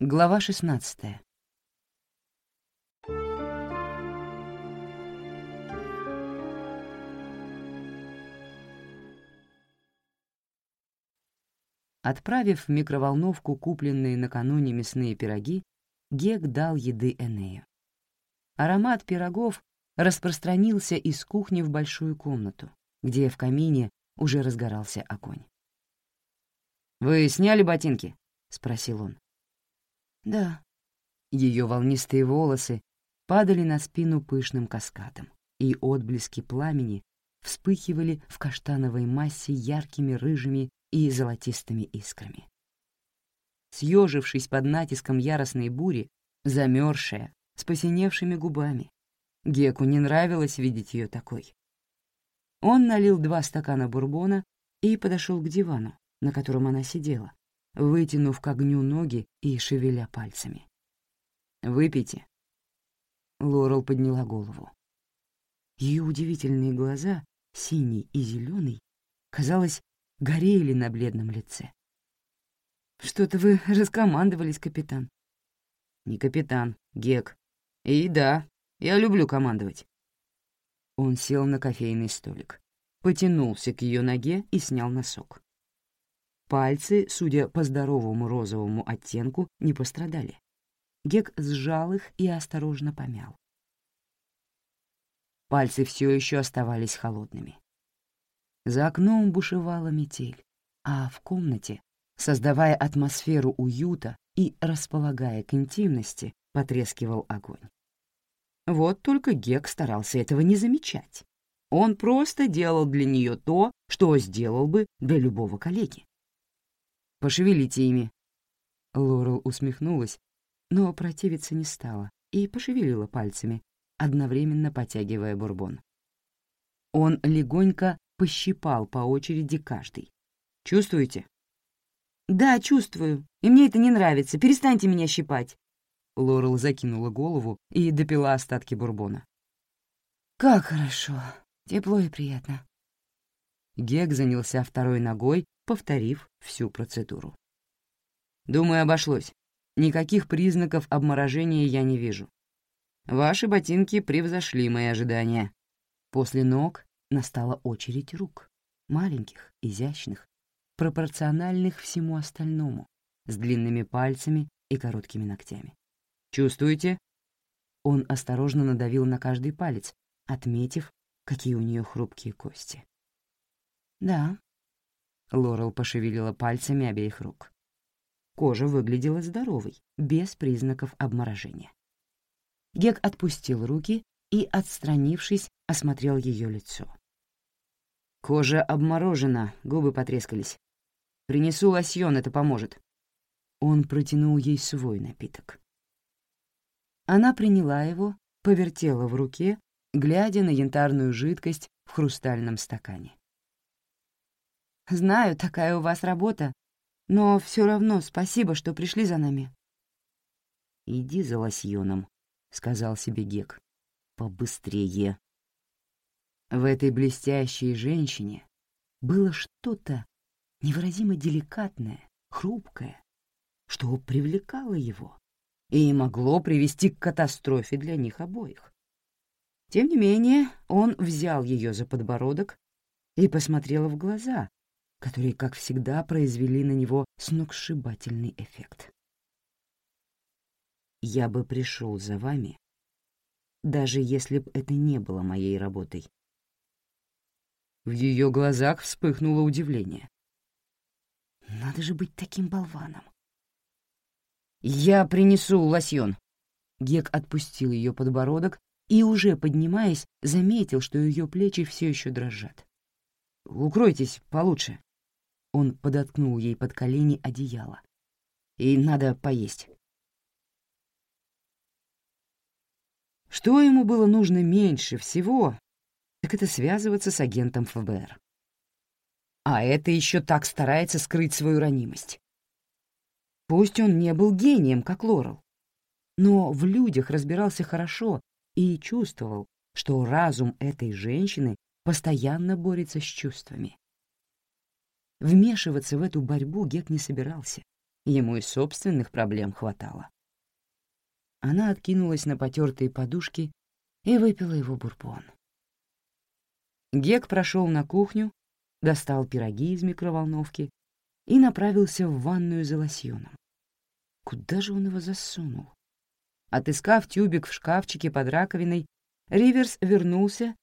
Глава 16 Отправив в микроволновку купленные накануне мясные пироги, Гек дал еды Энею. Аромат пирогов распространился из кухни в большую комнату, где в камине уже разгорался огонь. «Вы сняли ботинки?» — спросил он. «Да». Ее волнистые волосы падали на спину пышным каскадом, и отблески пламени вспыхивали в каштановой массе яркими рыжими и золотистыми искрами. Съежившись под натиском яростной бури, замерзшая, с посиневшими губами, Геку не нравилось видеть ее такой. Он налил два стакана бурбона и подошел к дивану, на котором она сидела, вытянув к огню ноги и шевеля пальцами. «Выпейте». Лорел подняла голову. Ее удивительные глаза, синий и зеленый, казалось, горели на бледном лице. «Что-то вы раскомандовались, капитан». «Не капитан, Гек. И да, я люблю командовать». Он сел на кофейный столик, потянулся к ее ноге и снял носок. Пальцы, судя по здоровому розовому оттенку, не пострадали. Гек сжал их и осторожно помял. Пальцы все еще оставались холодными. За окном бушевала метель, а в комнате, создавая атмосферу уюта и располагая к интимности, потрескивал огонь. Вот только Гек старался этого не замечать. Он просто делал для нее то, что сделал бы для любого коллеги. «Пошевелите ими». Лорел усмехнулась, но противиться не стала и пошевелила пальцами, одновременно потягивая бурбон. Он легонько пощипал по очереди каждый. «Чувствуете?» «Да, чувствую, и мне это не нравится. Перестаньте меня щипать». Лорел закинула голову и допила остатки бурбона. «Как хорошо. Тепло и приятно». Гек занялся второй ногой, повторив всю процедуру. «Думаю, обошлось. Никаких признаков обморожения я не вижу. Ваши ботинки превзошли мои ожидания. После ног настала очередь рук. Маленьких, изящных, пропорциональных всему остальному, с длинными пальцами и короткими ногтями. Чувствуете? Он осторожно надавил на каждый палец, отметив, какие у нее хрупкие кости. «Да». Лорел пошевелила пальцами обеих рук. Кожа выглядела здоровой, без признаков обморожения. Гек отпустил руки и, отстранившись, осмотрел ее лицо. Кожа обморожена, губы потрескались. Принесу лосьон, это поможет. Он протянул ей свой напиток. Она приняла его, повертела в руке, глядя на янтарную жидкость в хрустальном стакане. «Знаю, такая у вас работа, но все равно спасибо, что пришли за нами». «Иди за лосьоном», — сказал себе Гек. «Побыстрее». В этой блестящей женщине было что-то невыразимо деликатное, хрупкое, что привлекало его и могло привести к катастрофе для них обоих. Тем не менее, он взял ее за подбородок и посмотрел в глаза, которые, как всегда, произвели на него сногсшибательный эффект. «Я бы пришел за вами, даже если б это не было моей работой». В ее глазах вспыхнуло удивление. «Надо же быть таким болваном!» «Я принесу лосьон». Гек отпустил ее подбородок и, уже поднимаясь, заметил, что ее плечи все еще дрожат. «Укройтесь получше». Он подоткнул ей под колени одеяло. «И надо поесть». Что ему было нужно меньше всего, так это связываться с агентом ФБР. А это еще так старается скрыть свою ранимость. Пусть он не был гением, как Лорел, но в людях разбирался хорошо и чувствовал, что разум этой женщины постоянно борется с чувствами. Вмешиваться в эту борьбу Гек не собирался, Ему и собственных проблем хватало. Она откинулась на потертые подушки и выпила его бурбон. Гек прошел на кухню, достал пироги из микроволновки и направился в ванную за лосьоном. Куда же он его засунул? Отыскав тюбик в шкафчике под раковиной, Риверс вернулся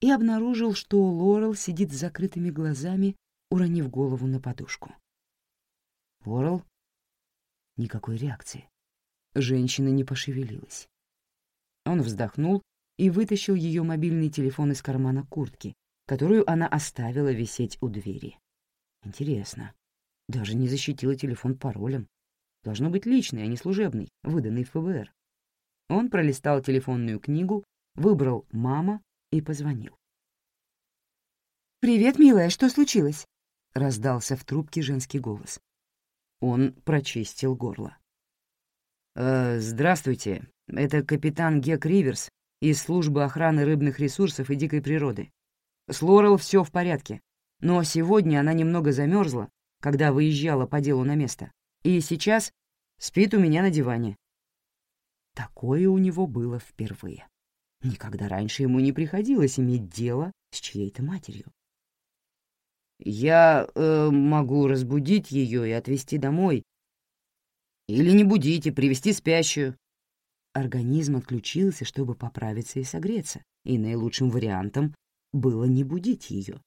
и обнаружил, что Лорел сидит с закрытыми глазами, уронив голову на подушку. Лорел? Никакой реакции. Женщина не пошевелилась. Он вздохнул и вытащил ее мобильный телефон из кармана куртки, которую она оставила висеть у двери. Интересно. Даже не защитила телефон паролем. Должно быть личный, а не служебный, выданный ФБР. Он пролистал телефонную книгу, выбрал «Мама» и позвонил. «Привет, милая, что случилось?» — раздался в трубке женский голос. Он прочистил горло. «Э, «Здравствуйте, это капитан Гек Риверс из службы охраны рыбных ресурсов и дикой природы. С Лорел все в порядке, но сегодня она немного замерзла, когда выезжала по делу на место, и сейчас спит у меня на диване. Такое у него было впервые. Никогда раньше ему не приходилось иметь дело с чьей-то матерью. «Я э, могу разбудить ее и отвезти домой. Или не будить и привести спящую». Организм отключился, чтобы поправиться и согреться, и наилучшим вариантом было не будить ее.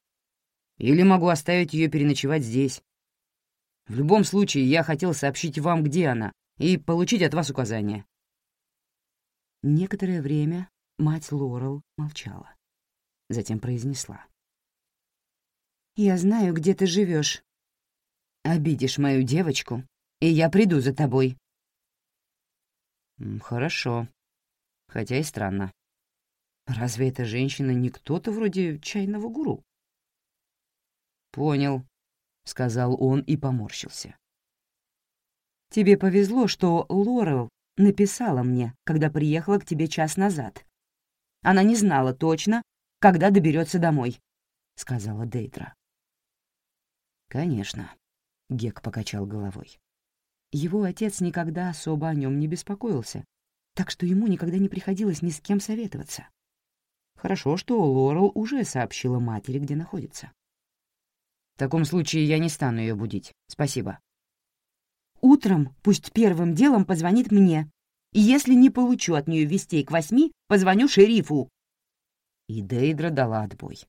Или могу оставить ее переночевать здесь. В любом случае, я хотел сообщить вам, где она, и получить от вас указания. Некоторое время мать Лорел молчала. Затем произнесла. «Я знаю, где ты живешь. Обидишь мою девочку, и я приду за тобой». «Хорошо. Хотя и странно. Разве эта женщина не кто-то вроде чайного гуру?» «Понял», — сказал он и поморщился. «Тебе повезло, что Лорел написала мне, когда приехала к тебе час назад. Она не знала точно, когда доберется домой», — сказала Дейтра. «Конечно», — Гек покачал головой. Его отец никогда особо о нем не беспокоился, так что ему никогда не приходилось ни с кем советоваться. Хорошо, что Лорел уже сообщила матери, где находится. В таком случае я не стану ее будить. Спасибо. Утром пусть первым делом позвонит мне. И если не получу от нее вестей к восьми, позвоню шерифу. И Дейдра дала отбой.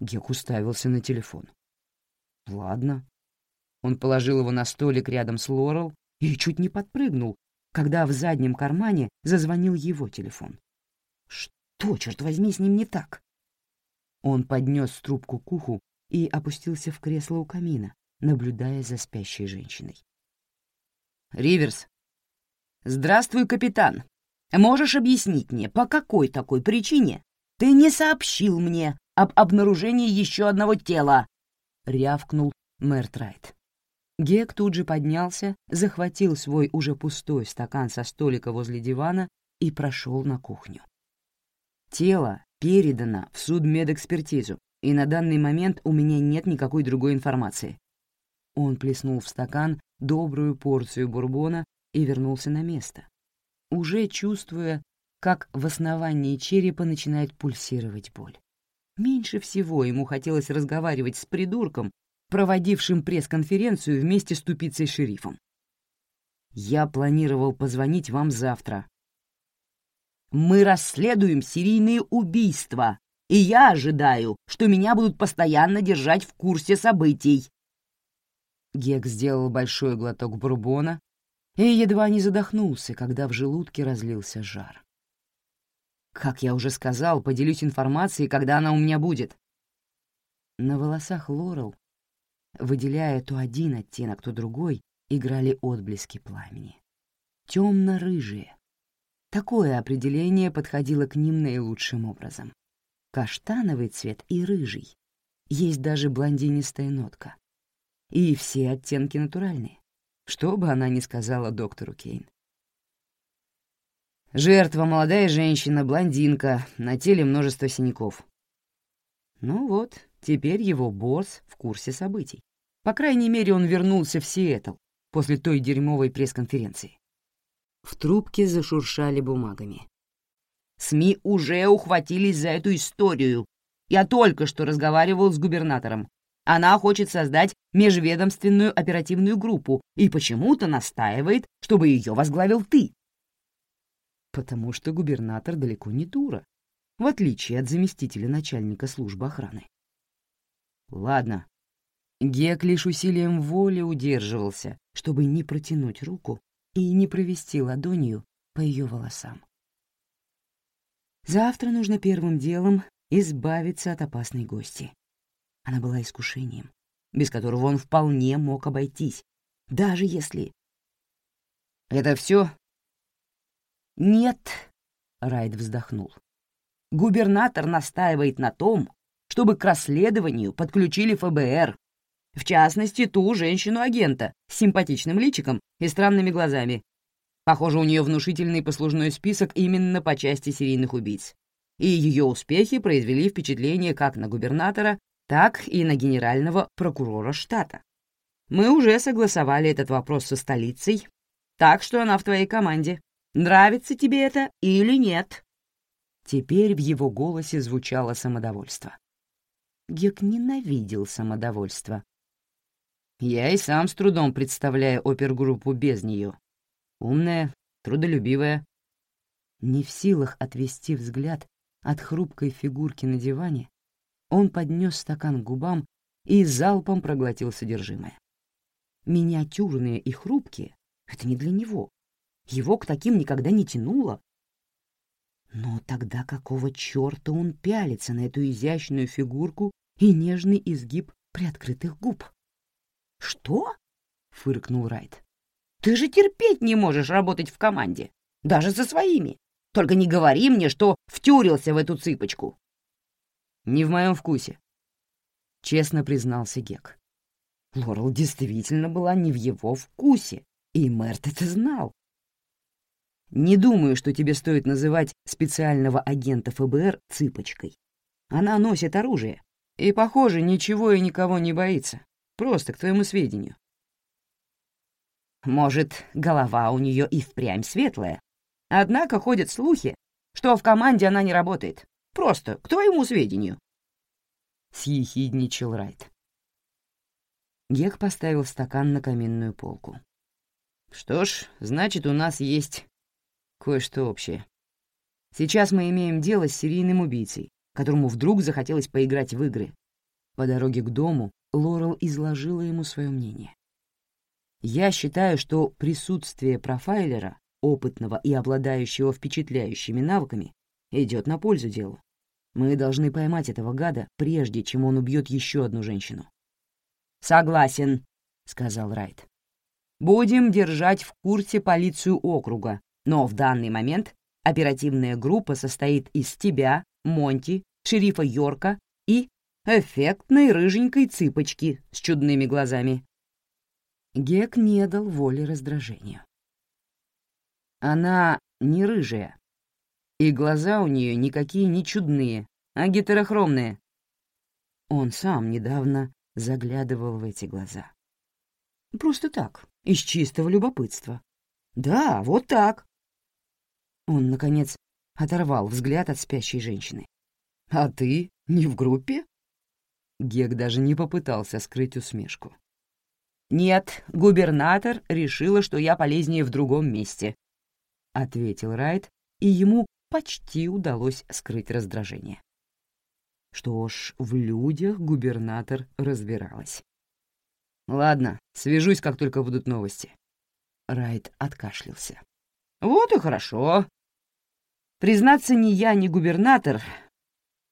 Гек уставился на телефон. Ладно. Он положил его на столик рядом с Лорел и чуть не подпрыгнул, когда в заднем кармане зазвонил его телефон. Что, черт возьми, с ним не так? Он поднес трубку к уху и опустился в кресло у камина, наблюдая за спящей женщиной. «Риверс!» «Здравствуй, капитан! Можешь объяснить мне, по какой такой причине ты не сообщил мне об обнаружении еще одного тела?» — рявкнул мэр Трайт. Гек тут же поднялся, захватил свой уже пустой стакан со столика возле дивана и прошел на кухню. Тело передано в судмедэкспертизу, и на данный момент у меня нет никакой другой информации. Он плеснул в стакан добрую порцию бурбона и вернулся на место, уже чувствуя, как в основании черепа начинает пульсировать боль. Меньше всего ему хотелось разговаривать с придурком, проводившим пресс-конференцию вместе с тупицей-шерифом. «Я планировал позвонить вам завтра», мы расследуем серийные убийства, и я ожидаю, что меня будут постоянно держать в курсе событий». Гек сделал большой глоток бурбона и едва не задохнулся, когда в желудке разлился жар. «Как я уже сказал, поделюсь информацией, когда она у меня будет». На волосах Лорел, выделяя то один оттенок, то другой, играли отблески пламени. Темно-рыжие, Такое определение подходило к ним наилучшим образом. Каштановый цвет и рыжий. Есть даже блондинистая нотка. И все оттенки натуральные. Что бы она ни сказала доктору Кейн. Жертва — молодая женщина, блондинка, на теле множество синяков. Ну вот, теперь его босс в курсе событий. По крайней мере, он вернулся в Сиэтл, после той дерьмовой пресс-конференции. В трубке зашуршали бумагами. СМИ уже ухватились за эту историю. Я только что разговаривал с губернатором. Она хочет создать межведомственную оперативную группу и почему-то настаивает, чтобы ее возглавил ты. Потому что губернатор далеко не дура, в отличие от заместителя начальника службы охраны. Ладно. Гек лишь усилием воли удерживался, чтобы не протянуть руку и не провести ладонью по ее волосам. Завтра нужно первым делом избавиться от опасной гости. Она была искушением, без которого он вполне мог обойтись, даже если... «Это все?» «Нет», — Райд вздохнул. «Губернатор настаивает на том, чтобы к расследованию подключили ФБР, в частности, ту женщину-агента с симпатичным личиком и странными глазами. Похоже, у нее внушительный послужной список именно по части серийных убийц. И ее успехи произвели впечатление как на губернатора, так и на генерального прокурора штата. Мы уже согласовали этот вопрос со столицей, так что она в твоей команде. Нравится тебе это или нет?» Теперь в его голосе звучало самодовольство. Гек ненавидел самодовольство, я и сам с трудом представляю опергруппу без нее. Умная, трудолюбивая. Не в силах отвести взгляд от хрупкой фигурки на диване, он поднес стакан к губам и залпом проглотил содержимое. Миниатюрные и хрупкие — это не для него. Его к таким никогда не тянуло. Но тогда какого черта он пялится на эту изящную фигурку и нежный изгиб приоткрытых губ? «Что?» — фыркнул Райт. «Ты же терпеть не можешь работать в команде, даже со своими. Только не говори мне, что втюрился в эту цыпочку». «Не в моем вкусе», — честно признался Гек. Лорел действительно была не в его вкусе, и Мэрт это знал. «Не думаю, что тебе стоит называть специального агента ФБР цыпочкой. Она носит оружие и, похоже, ничего и никого не боится. Просто к твоему сведению. Может, голова у нее и впрямь светлая. Однако ходят слухи, что в команде она не работает. Просто к твоему сведению. Съехидничал Райт. Гек поставил стакан на каминную полку. Что ж, значит, у нас есть кое-что общее. Сейчас мы имеем дело с серийным убийцей, которому вдруг захотелось поиграть в игры. По дороге к дому Лорел изложила ему свое мнение. «Я считаю, что присутствие профайлера, опытного и обладающего впечатляющими навыками, идет на пользу делу. Мы должны поймать этого гада, прежде чем он убьет еще одну женщину». «Согласен», — сказал Райт. «Будем держать в курсе полицию округа, но в данный момент оперативная группа состоит из тебя, Монти, шерифа Йорка и эффектной рыженькой цыпочки с чудными глазами. Гек не дал воли раздражению. Она не рыжая, и глаза у нее никакие не чудные, а гетерохромные. Он сам недавно заглядывал в эти глаза. Просто так, из чистого любопытства. Да, вот так. Он, наконец, оторвал взгляд от спящей женщины. «А ты не в группе?» Гек даже не попытался скрыть усмешку. «Нет, губернатор решила, что я полезнее в другом месте», — ответил Райт, и ему почти удалось скрыть раздражение. Что ж, в людях губернатор разбиралась. «Ладно, свяжусь, как только будут новости». Райт откашлялся. «Вот и хорошо. Признаться, ни я, ни губернатор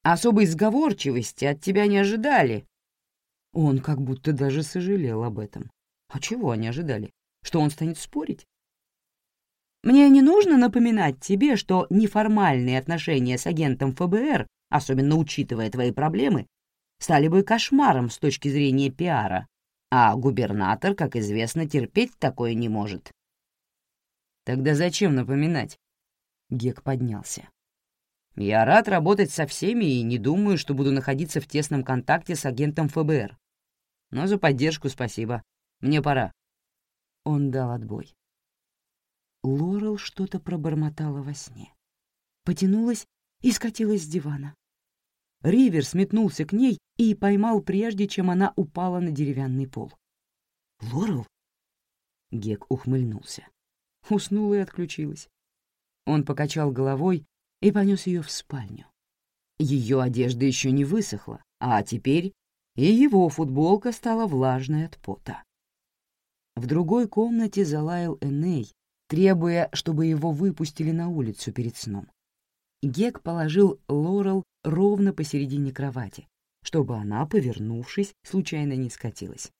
Особой сговорчивости от тебя не ожидали». Он как будто даже сожалел об этом. А чего они ожидали? Что он станет спорить? Мне не нужно напоминать тебе, что неформальные отношения с агентом ФБР, особенно учитывая твои проблемы, стали бы кошмаром с точки зрения пиара, а губернатор, как известно, терпеть такое не может. Тогда зачем напоминать? Гек поднялся. Я рад работать со всеми и не думаю, что буду находиться в тесном контакте с агентом ФБР. Но за поддержку спасибо. Мне пора. он дал отбой. Лорел что-то пробормотала во сне. Потянулась и скатилась с дивана. Ривер сметнулся к ней и поймал прежде, чем она упала на деревянный пол. «Лорел?» Гек ухмыльнулся. Уснула и отключилась. Он покачал головой и понес ее в спальню. Ее одежда еще не высохла, а теперь и его футболка стала влажной от пота. В другой комнате залаял Эней, требуя, чтобы его выпустили на улицу перед сном. Гек положил Лорел ровно посередине кровати, чтобы она, повернувшись, случайно не скатилась.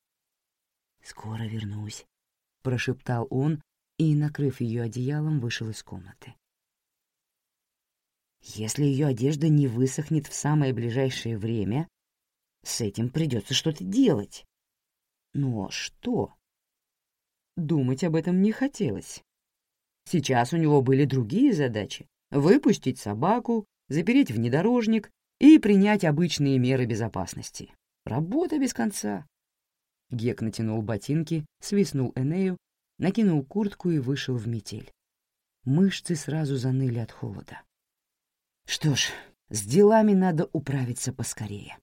«Скоро вернусь», — прошептал он и, накрыв ее одеялом, вышел из комнаты. Если ее одежда не высохнет в самое ближайшее время, с этим придется что-то делать. Но что? Думать об этом не хотелось. Сейчас у него были другие задачи — выпустить собаку, запереть внедорожник и принять обычные меры безопасности. Работа без конца. Гек натянул ботинки, свистнул Энею, накинул куртку и вышел в метель. Мышцы сразу заныли от холода. Что ж, с делами надо управиться поскорее.